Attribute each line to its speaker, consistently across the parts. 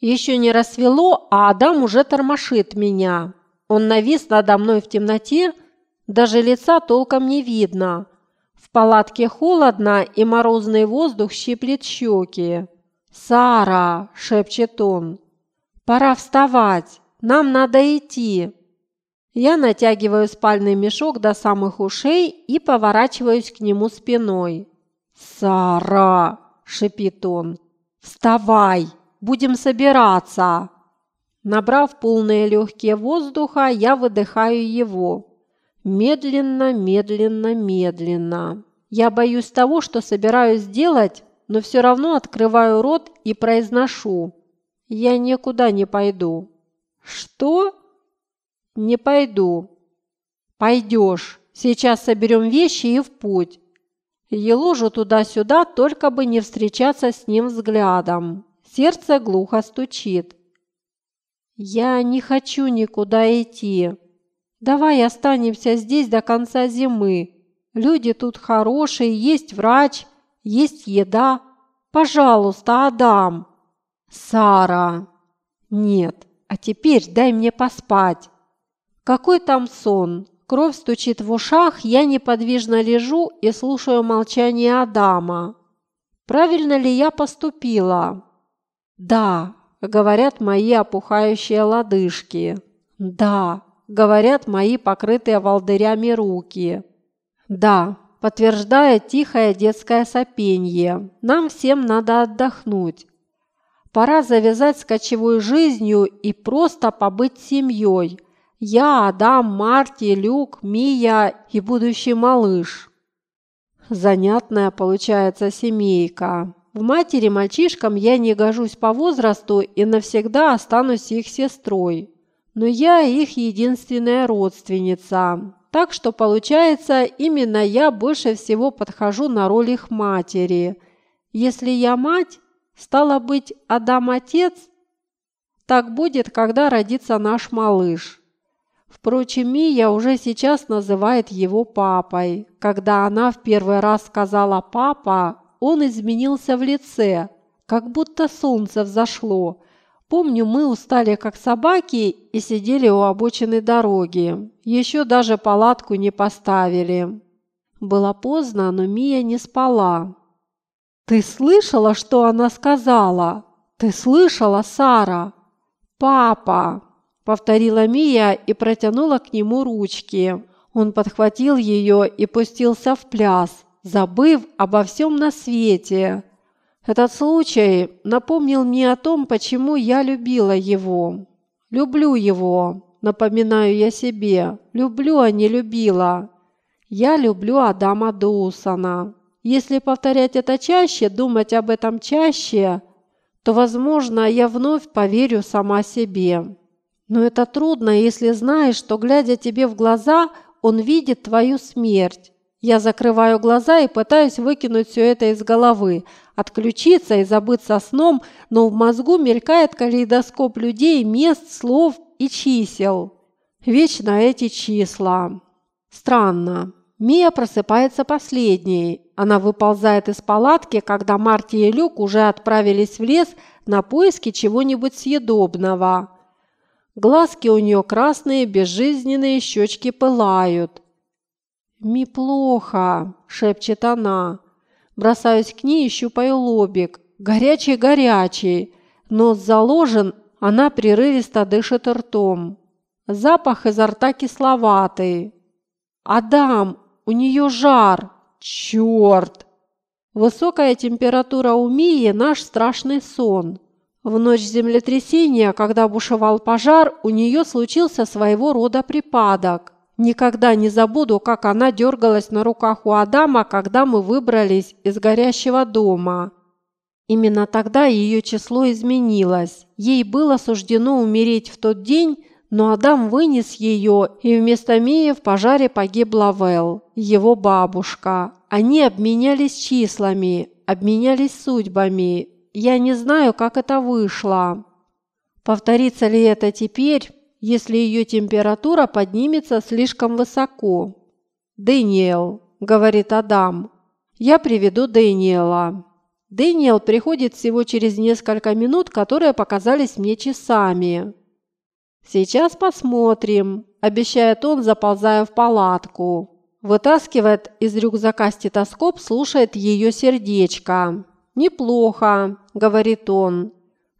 Speaker 1: Еще не рассвело, а Адам уже тормошит меня. Он навис надо мной в темноте, даже лица толком не видно. В палатке холодно, и морозный воздух щиплет щеки. «Сара!» – шепчет он. «Пора вставать, нам надо идти!» Я натягиваю спальный мешок до самых ушей и поворачиваюсь к нему спиной. «Сара!» – шипит он. «Вставай! Будем собираться!» Набрав полные легкие воздуха, я выдыхаю его. Медленно, медленно, медленно. Я боюсь того, что собираюсь сделать, но все равно открываю рот и произношу. Я никуда не пойду. Что? Не пойду. Пойдешь. Сейчас соберем вещи и в путь. Еложу туда-сюда, только бы не встречаться с ним взглядом. Сердце глухо стучит. «Я не хочу никуда идти. Давай останемся здесь до конца зимы. Люди тут хорошие, есть врач, есть еда. Пожалуйста, Адам!» «Сара!» «Нет, а теперь дай мне поспать!» «Какой там сон?» Кровь стучит в ушах, я неподвижно лежу и слушаю молчание Адама. Правильно ли я поступила? Да, говорят мои опухающие лодыжки. Да, говорят мои покрытые волдырями руки. Да, подтверждает тихое детское сопенье. Нам всем надо отдохнуть. Пора завязать с кочевой жизнью и просто побыть семьей. Я, Адам, Марти, Люк, Мия и будущий малыш. Занятная получается семейка. В матери мальчишкам я не гожусь по возрасту и навсегда останусь их сестрой. Но я их единственная родственница. Так что получается, именно я больше всего подхожу на роль их матери. Если я мать, стало быть, Адам отец, так будет, когда родится наш малыш. Впрочем, Мия уже сейчас называет его папой. Когда она в первый раз сказала «папа», он изменился в лице, как будто солнце взошло. Помню, мы устали как собаки и сидели у обочины дороги. Еще даже палатку не поставили. Было поздно, но Мия не спала. «Ты слышала, что она сказала? Ты слышала, Сара?» «Папа!» – повторила Мия и протянула к нему ручки. Он подхватил ее и пустился в пляс забыв обо всем на свете. Этот случай напомнил мне о том, почему я любила его. Люблю его, напоминаю я себе. Люблю, а не любила. Я люблю Адама Доусона. Если повторять это чаще, думать об этом чаще, то, возможно, я вновь поверю сама себе. Но это трудно, если знаешь, что, глядя тебе в глаза, он видит твою смерть. Я закрываю глаза и пытаюсь выкинуть все это из головы, отключиться и забыться сном, но в мозгу мелькает калейдоскоп людей, мест, слов и чисел. Вечно эти числа. Странно. Мия просыпается последней. Она выползает из палатки, когда Марти и Люк уже отправились в лес на поиски чего-нибудь съедобного. Глазки у нее красные, безжизненные, щечки пылают. «Ми плохо!» – шепчет она. Бросаюсь к ней и щупаю лобик. Горячий-горячий. Нос заложен, она прерывисто дышит ртом. Запах изо рта кисловатый. «Адам, у нее жар! Черт!» Высокая температура у Мии – наш страшный сон. В ночь землетрясения, когда бушевал пожар, у нее случился своего рода припадок. Никогда не забуду, как она дергалась на руках у Адама, когда мы выбрались из горящего дома. Именно тогда ее число изменилось. Ей было суждено умереть в тот день, но Адам вынес ее, и вместо Мии в пожаре погибла Вэл, его бабушка. Они обменялись числами, обменялись судьбами. Я не знаю, как это вышло. Повторится ли это теперь? Если ее температура поднимется слишком высоко. «Дэниел», – говорит Адам, – «я приведу Дэниела». Дэниел приходит всего через несколько минут, которые показались мне часами. «Сейчас посмотрим», – обещает он, заползая в палатку. Вытаскивает из рюкзака стетоскоп, слушает ее сердечко. «Неплохо», – говорит он.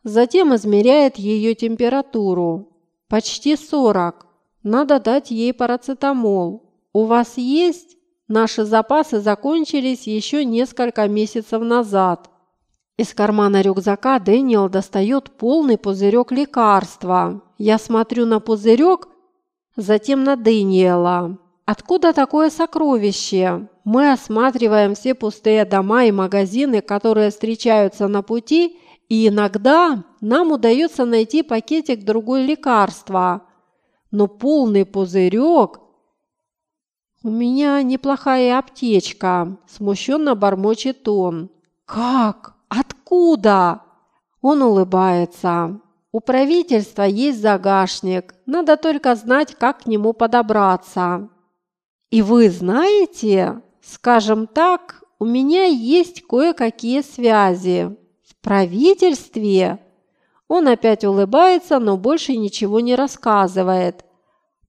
Speaker 1: Затем измеряет ее температуру. «Почти 40. Надо дать ей парацетамол. У вас есть?» Наши запасы закончились еще несколько месяцев назад. Из кармана рюкзака Дэниел достает полный пузырек лекарства. Я смотрю на пузырек, затем на Дэниела. Откуда такое сокровище? Мы осматриваем все пустые дома и магазины, которые встречаются на пути, и иногда нам удается найти пакетик другой лекарства. Но полный пузырек «У меня неплохая аптечка», – смущенно бормочет он. «Как? Откуда?» Он улыбается. «У правительства есть загашник. Надо только знать, как к нему подобраться». «И вы знаете, скажем так, у меня есть кое-какие связи. Правительстве?» Он опять улыбается, но больше ничего не рассказывает.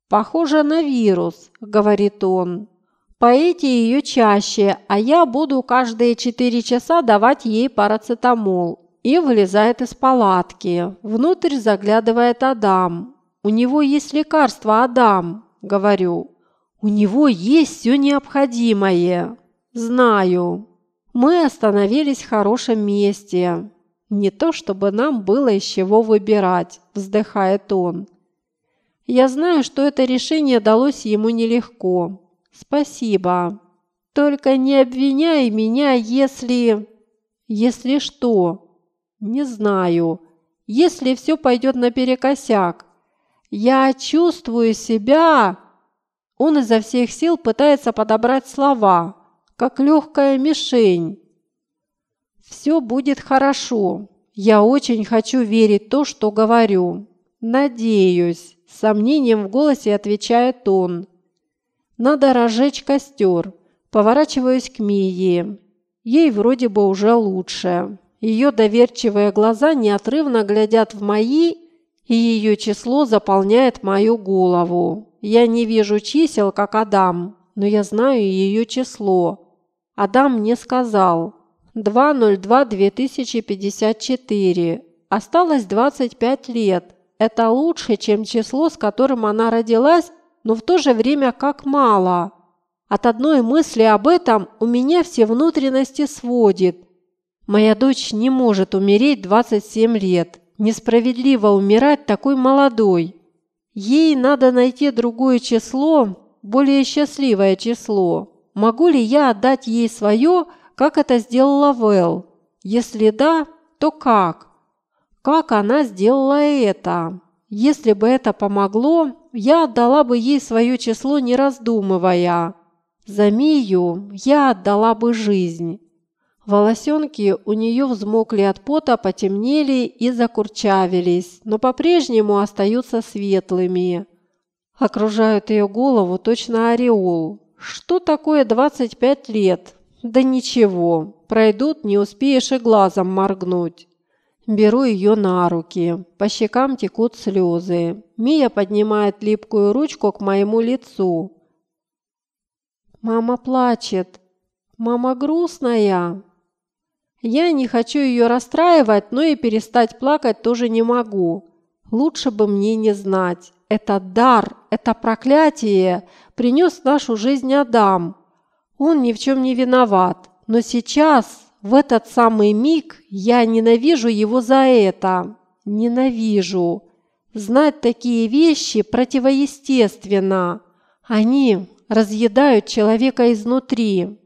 Speaker 1: «Похоже на вирус», – говорит он. «Поэти ее чаще, а я буду каждые четыре часа давать ей парацетамол». И вылезает из палатки. Внутрь заглядывает Адам. «У него есть лекарство, Адам», – говорю. «У него есть все необходимое». «Знаю». Мы остановились в хорошем месте. Не то, чтобы нам было из чего выбирать, вздыхает он. Я знаю, что это решение далось ему нелегко. Спасибо. Только не обвиняй меня, если... Если что? Не знаю. Если все пойдет наперекосяк. Я чувствую себя... Он изо всех сил пытается подобрать слова, как легкая мишень. Все будет хорошо. Я очень хочу верить то, что говорю. Надеюсь. С сомнением в голосе отвечает он. «Надо разжечь костер». Поворачиваюсь к Мии. Ей вроде бы уже лучше. Ее доверчивые глаза неотрывно глядят в мои, и ее число заполняет мою голову. Я не вижу чисел, как Адам, но я знаю ее число. Адам мне сказал. 202-2054. Осталось 25 лет. Это лучше, чем число, с которым она родилась, но в то же время как мало. От одной мысли об этом у меня все внутренности сводит. Моя дочь не может умереть 27 лет. Несправедливо умирать такой молодой. Ей надо найти другое число, более счастливое число. Могу ли я отдать ей свое, как это сделала Вэл? Если да, то как? Как она сделала это? Если бы это помогло, я отдала бы ей свое число, не раздумывая. За Мию я отдала бы жизнь. Волосенки у нее взмокли от пота, потемнели и закурчавились, но по-прежнему остаются светлыми. Окружают ее голову точно ореол. Что такое 25 лет? Да ничего, пройдут, не успеешь и глазом моргнуть. Беру ее на руки. По щекам текут слезы. Мия поднимает липкую ручку к моему лицу. Мама плачет. Мама грустная. Я не хочу ее расстраивать, но и перестать плакать тоже не могу. Лучше бы мне не знать. Это дар, это проклятие принес в нашу жизнь Адам. Он ни в чем не виноват. Но сейчас в этот самый миг я ненавижу его за это. Ненавижу. Знать такие вещи противоестественно. Они разъедают человека изнутри.